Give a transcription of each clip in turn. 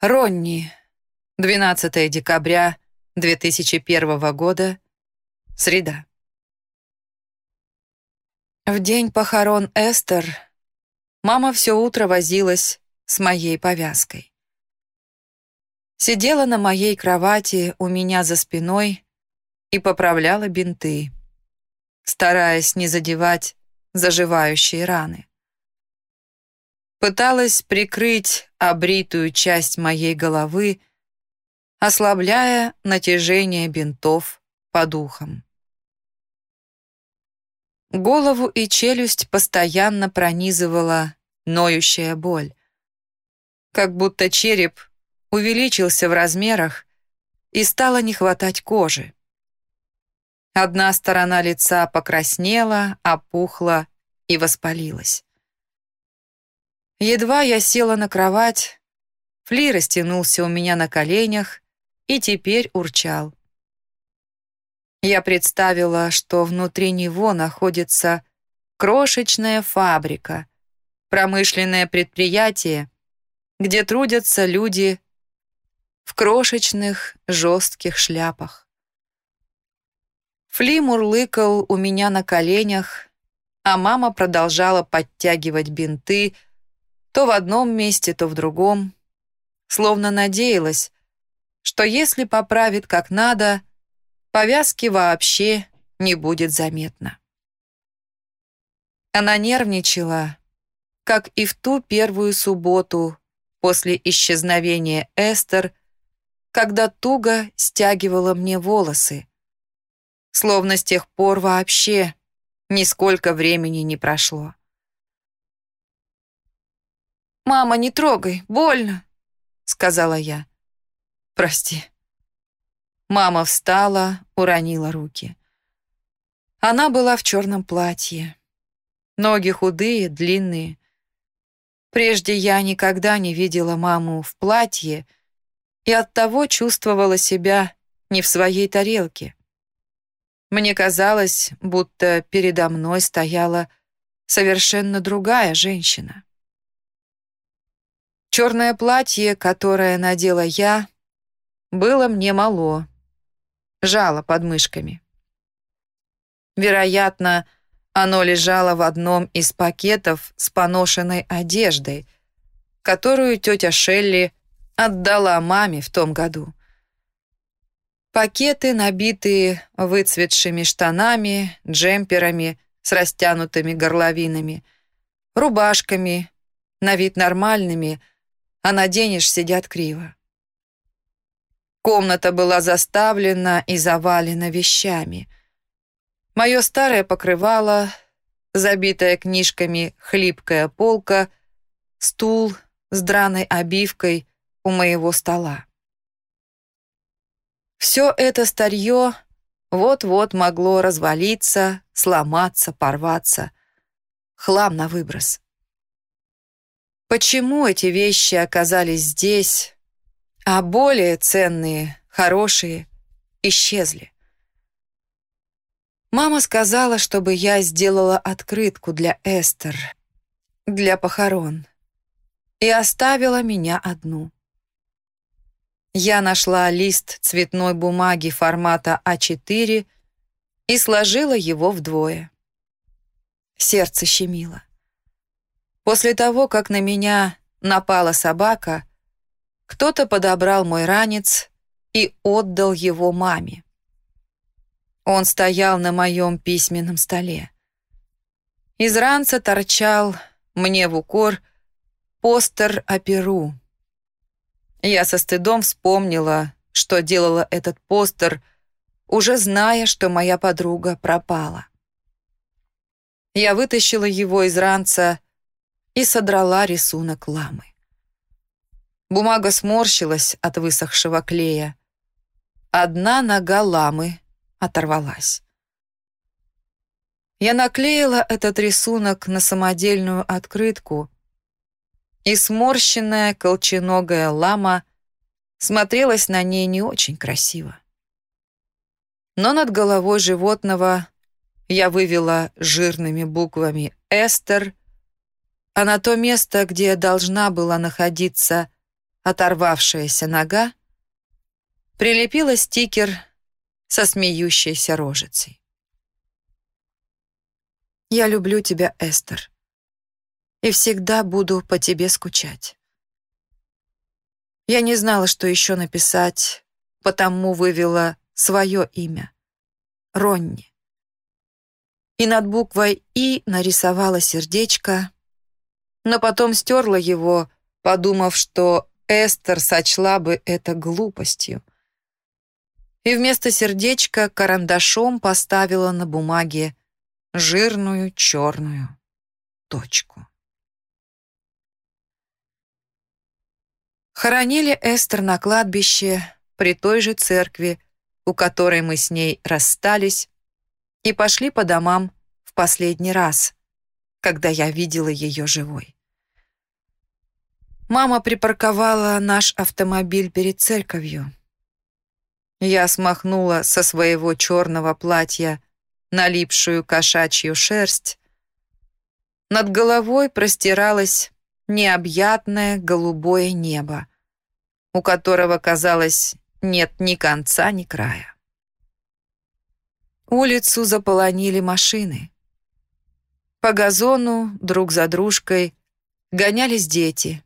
Ронни. 12 декабря 2001 года. Среда. В день похорон Эстер мама все утро возилась с моей повязкой. Сидела на моей кровати у меня за спиной и поправляла бинты, стараясь не задевать заживающие раны пыталась прикрыть обритую часть моей головы, ослабляя натяжение бинтов под ухом. Голову и челюсть постоянно пронизывала ноющая боль, как будто череп увеличился в размерах и стало не хватать кожи. Одна сторона лица покраснела, опухла и воспалилась. Едва я села на кровать, Фли растянулся у меня на коленях и теперь урчал. Я представила, что внутри него находится крошечная фабрика, промышленное предприятие, где трудятся люди в крошечных жестких шляпах. Фли мурлыкал у меня на коленях, а мама продолжала подтягивать бинты, то в одном месте, то в другом, словно надеялась, что если поправит как надо, повязки вообще не будет заметно. Она нервничала, как и в ту первую субботу после исчезновения Эстер, когда туго стягивала мне волосы, словно с тех пор вообще нисколько времени не прошло. «Мама, не трогай, больно», — сказала я. «Прости». Мама встала, уронила руки. Она была в черном платье. Ноги худые, длинные. Прежде я никогда не видела маму в платье и оттого чувствовала себя не в своей тарелке. Мне казалось, будто передо мной стояла совершенно другая женщина. Черное платье, которое надела я, было мне мало. Жало под мышками. Вероятно, оно лежало в одном из пакетов с поношенной одеждой, которую тетя Шелли отдала маме в том году. Пакеты, набитые выцветшими штанами, джемперами с растянутыми горловинами, рубашками, на вид нормальными, а наденешь, сидят криво. Комната была заставлена и завалена вещами. Мое старое покрывало, забитая книжками хлипкая полка, стул с драной обивкой у моего стола. Все это старье вот-вот могло развалиться, сломаться, порваться. Хлам на выброс. Почему эти вещи оказались здесь, а более ценные, хорошие, исчезли? Мама сказала, чтобы я сделала открытку для Эстер, для похорон, и оставила меня одну. Я нашла лист цветной бумаги формата А4 и сложила его вдвое. Сердце щемило. После того, как на меня напала собака, кто-то подобрал мой ранец и отдал его маме. Он стоял на моем письменном столе. Из ранца торчал мне в укор постер о Перу. Я со стыдом вспомнила, что делала этот постер, уже зная, что моя подруга пропала. Я вытащила его из ранца и содрала рисунок ламы. Бумага сморщилась от высохшего клея. Одна нога ламы оторвалась. Я наклеила этот рисунок на самодельную открытку, и сморщенная колченогая лама смотрелась на ней не очень красиво. Но над головой животного я вывела жирными буквами «Эстер» а на то место, где должна была находиться оторвавшаяся нога, прилепила стикер со смеющейся рожицей. «Я люблю тебя, Эстер, и всегда буду по тебе скучать». Я не знала, что еще написать, потому вывела свое имя — Ронни. И над буквой «И» нарисовала сердечко, но потом стерла его, подумав, что Эстер сочла бы это глупостью. И вместо сердечка карандашом поставила на бумаге жирную черную точку. Хоронили Эстер на кладбище при той же церкви, у которой мы с ней расстались, и пошли по домам в последний раз, когда я видела ее живой. Мама припарковала наш автомобиль перед церковью. Я смахнула со своего черного платья налипшую кошачью шерсть. Над головой простиралось необъятное голубое небо, у которого, казалось, нет ни конца, ни края. Улицу заполонили машины. По газону друг за дружкой гонялись дети,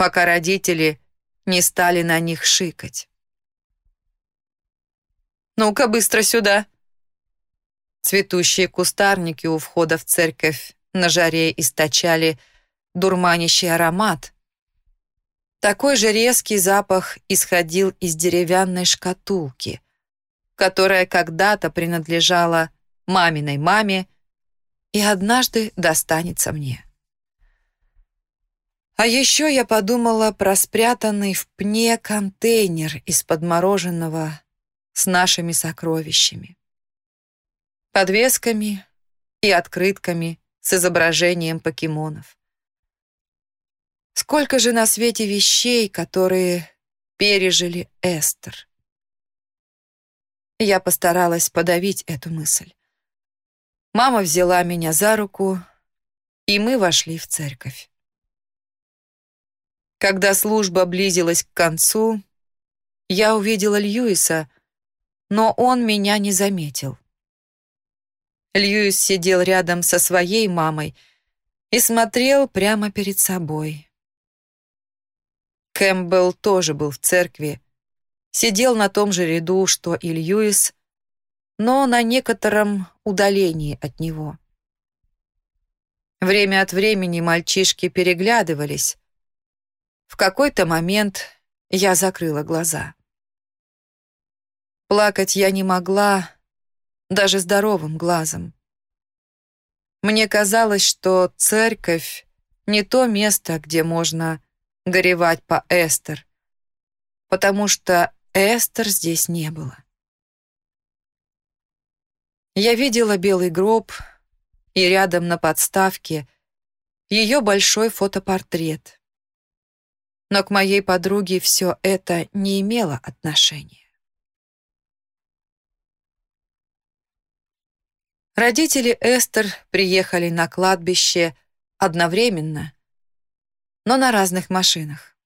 пока родители не стали на них шикать. «Ну-ка, быстро сюда!» Цветущие кустарники у входа в церковь на жаре источали дурманящий аромат. Такой же резкий запах исходил из деревянной шкатулки, которая когда-то принадлежала маминой маме и однажды достанется мне. А еще я подумала про спрятанный в пне контейнер из-под мороженого с нашими сокровищами. Подвесками и открытками с изображением покемонов. Сколько же на свете вещей, которые пережили Эстер. Я постаралась подавить эту мысль. Мама взяла меня за руку, и мы вошли в церковь. Когда служба близилась к концу, я увидела Льюиса, но он меня не заметил. Льюис сидел рядом со своей мамой и смотрел прямо перед собой. Кэмпбелл тоже был в церкви, сидел на том же ряду, что и Льюис, но на некотором удалении от него. Время от времени мальчишки переглядывались. В какой-то момент я закрыла глаза. Плакать я не могла, даже здоровым глазом. Мне казалось, что церковь — не то место, где можно горевать по Эстер, потому что Эстер здесь не было. Я видела белый гроб, и рядом на подставке ее большой фотопортрет. Но к моей подруге все это не имело отношения. Родители Эстер приехали на кладбище одновременно, но на разных машинах.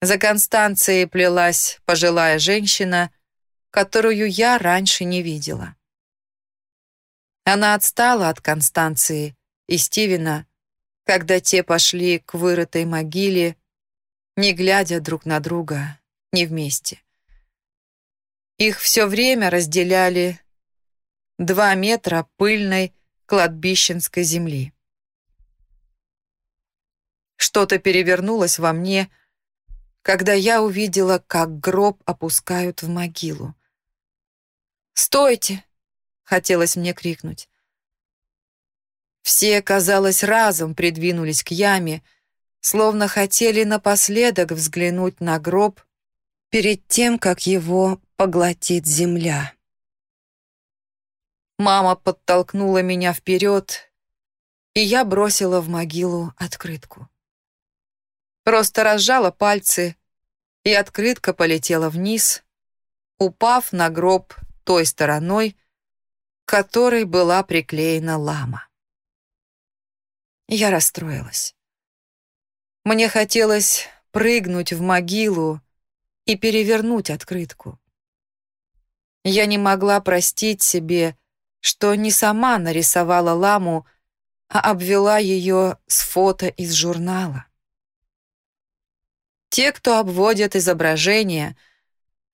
За Констанцией плелась пожилая женщина, которую я раньше не видела. Она отстала от Констанции и Стивена, когда те пошли к вырытой могиле, не глядя друг на друга, не вместе. Их все время разделяли два метра пыльной кладбищенской земли. Что-то перевернулось во мне, когда я увидела, как гроб опускают в могилу. «Стойте!» — хотелось мне крикнуть. Все, казалось, разом придвинулись к яме, словно хотели напоследок взглянуть на гроб перед тем, как его поглотит земля. Мама подтолкнула меня вперед, и я бросила в могилу открытку. Просто разжала пальцы, и открытка полетела вниз, упав на гроб той стороной, к которой была приклеена лама. Я расстроилась. Мне хотелось прыгнуть в могилу и перевернуть открытку. Я не могла простить себе, что не сама нарисовала ламу, а обвела ее с фото из журнала. Те, кто обводят изображения,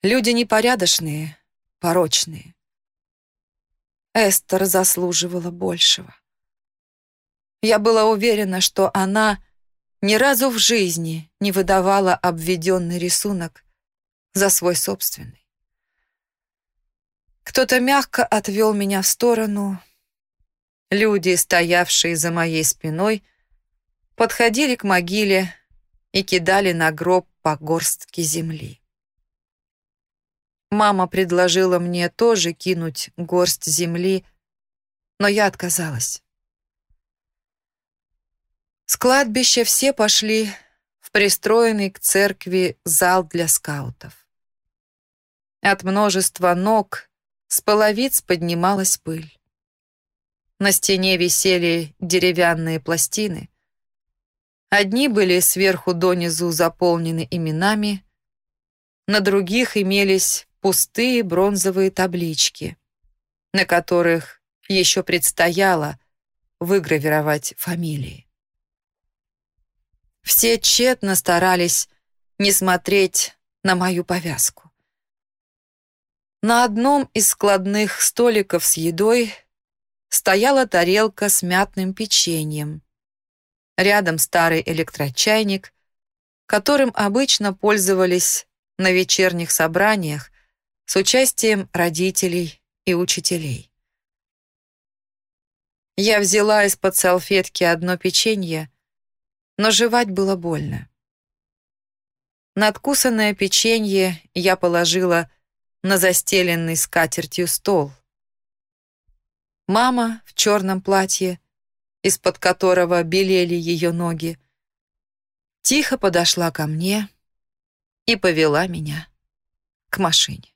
люди непорядочные, порочные. Эстер заслуживала большего. Я была уверена, что она ни разу в жизни не выдавала обведенный рисунок за свой собственный. Кто-то мягко отвел меня в сторону. Люди, стоявшие за моей спиной, подходили к могиле и кидали на гроб по горстке земли. Мама предложила мне тоже кинуть горсть земли, но я отказалась. С кладбища все пошли в пристроенный к церкви зал для скаутов. От множества ног с половиц поднималась пыль. На стене висели деревянные пластины. Одни были сверху донизу заполнены именами, на других имелись пустые бронзовые таблички, на которых еще предстояло выгравировать фамилии. Все тщетно старались не смотреть на мою повязку. На одном из складных столиков с едой стояла тарелка с мятным печеньем. Рядом старый электрочайник, которым обычно пользовались на вечерних собраниях с участием родителей и учителей. Я взяла из-под салфетки одно печенье, но жевать было больно. Надкусанное печенье я положила на застеленный скатертью стол. Мама в черном платье, из-под которого белели ее ноги, тихо подошла ко мне и повела меня к машине.